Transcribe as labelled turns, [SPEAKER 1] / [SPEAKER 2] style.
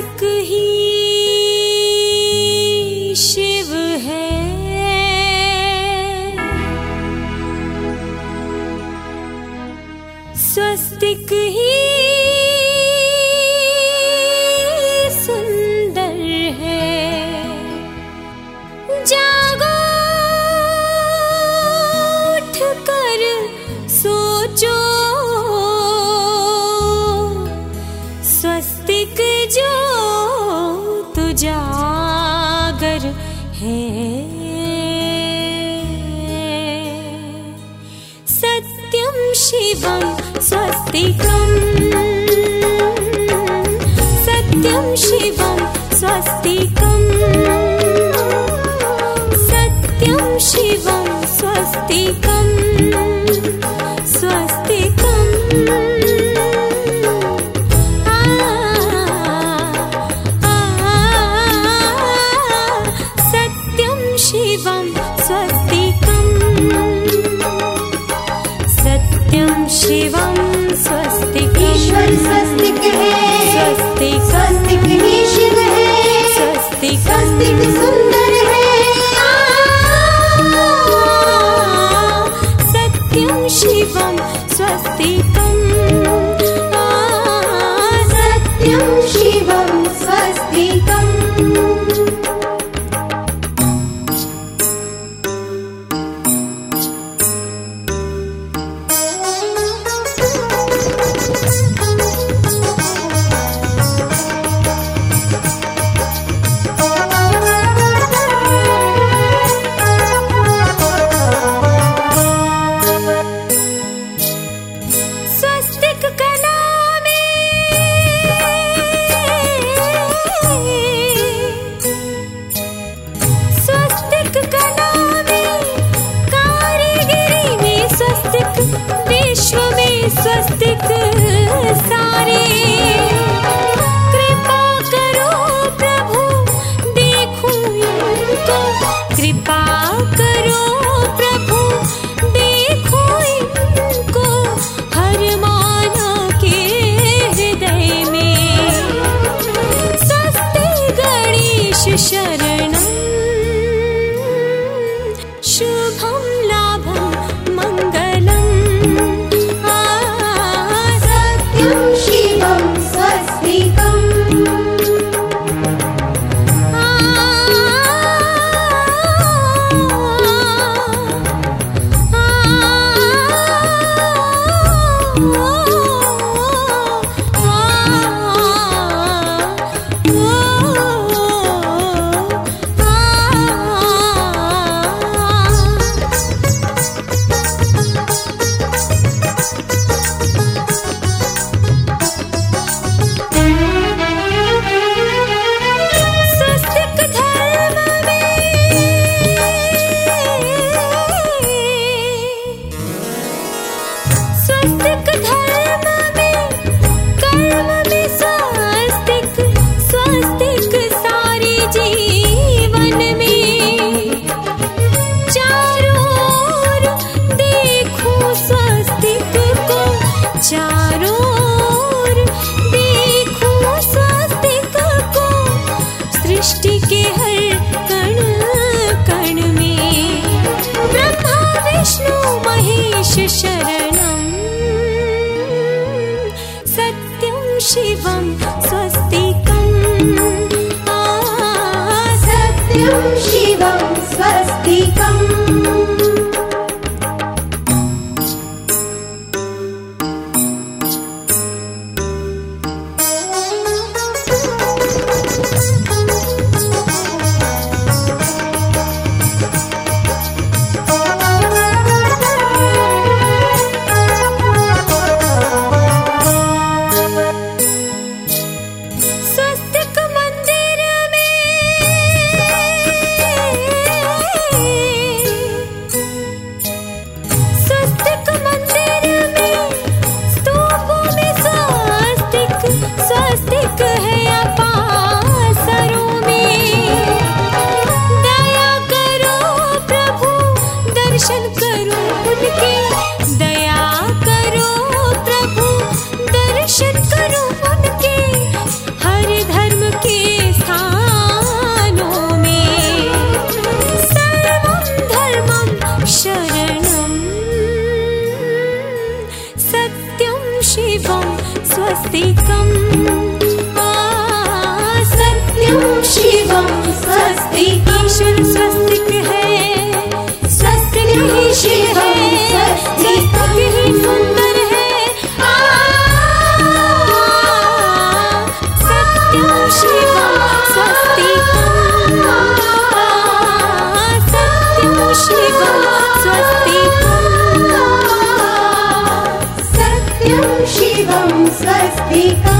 [SPEAKER 1] एक ही शिव है। स्वस्तिक ही स्वस्तिकं। सत्यं शिवं स्वस्तिकम् सत्यं शिवं स्वस्तिकम् शीश चारों देखो को सृष्टि के हर कण कण में। ब्रह्मा, विष्णु, महेश शरणं सत्यम शिवम्। स्वस्तिकम्
[SPEAKER 2] सत्यं शिवं स्वस्तिकम्
[SPEAKER 1] ईश्वर
[SPEAKER 2] Rica.